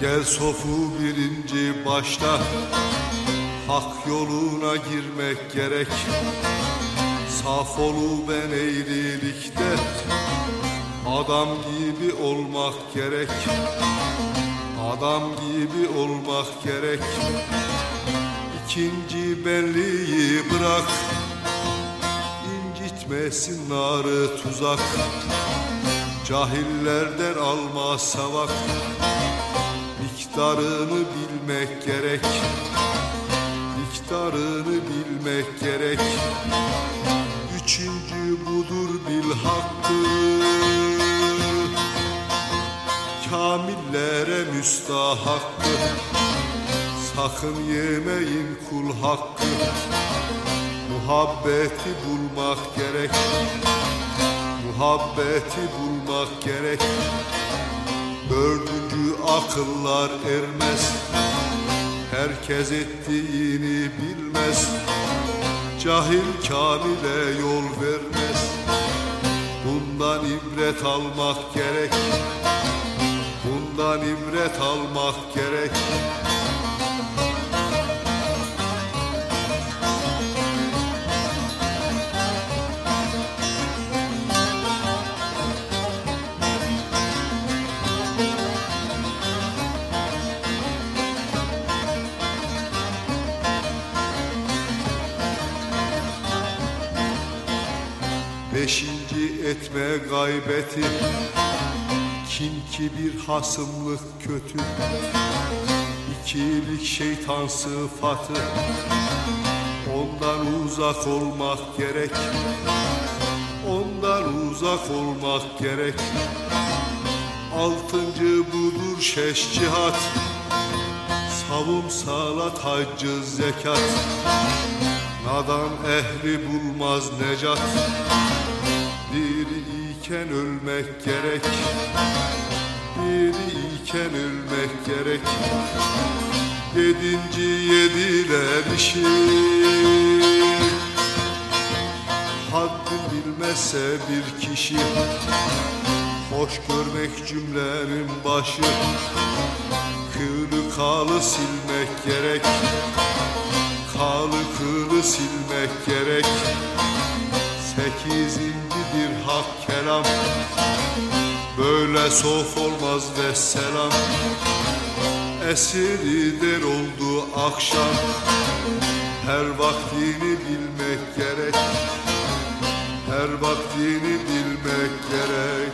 Gel sofu birinci başta. Hak yoluna girmek gerek. Saf olu ben eğrilikte. Adam gibi olmak gerek. Adam gibi olmak gerek. İkinci benliği bırak. İncitmesin narı tuzak. Cahillerden alma savak Miktarını bilmek gerek. Miktarını bilmek gerek. Üçüncü budur bil hakkı. Kamillere müstahakkı. Sakın yemeyin kul hakkı. Muhabbeti bulmak gerek. Muhabbeti bulmak gerek Dördüncü akıllar ermez. Herkes ettiğini bilmez. Cahil kamile yol vermez. Bundan ibret almak gerek. Bundan ibret almak gerek Beşinci etme gaybeti. Kim ki bir hasımlık kötü İkilik şeytan sıfatı. Ondan uzak olmak gerek Ondan uzak olmak gerek. Altıncı budur şeş cihat Savun salat haccı zekat Nadan ehli bulmaz necat. Diri iken ölmek gerek. Diri iken ölmek gerek. Yedinci yediler işi Haddin bilmezse bir kişi Hoş görmek cümlenin başı. Kılı kalı silmek gerek Kalı kılı silmek gerek. Sekizincidir hak kelam. Böyle sof olmaz ve selam. Esiri der oldu akşam. Her vaktini bilmek gerek. Her vaktini bilmek gerek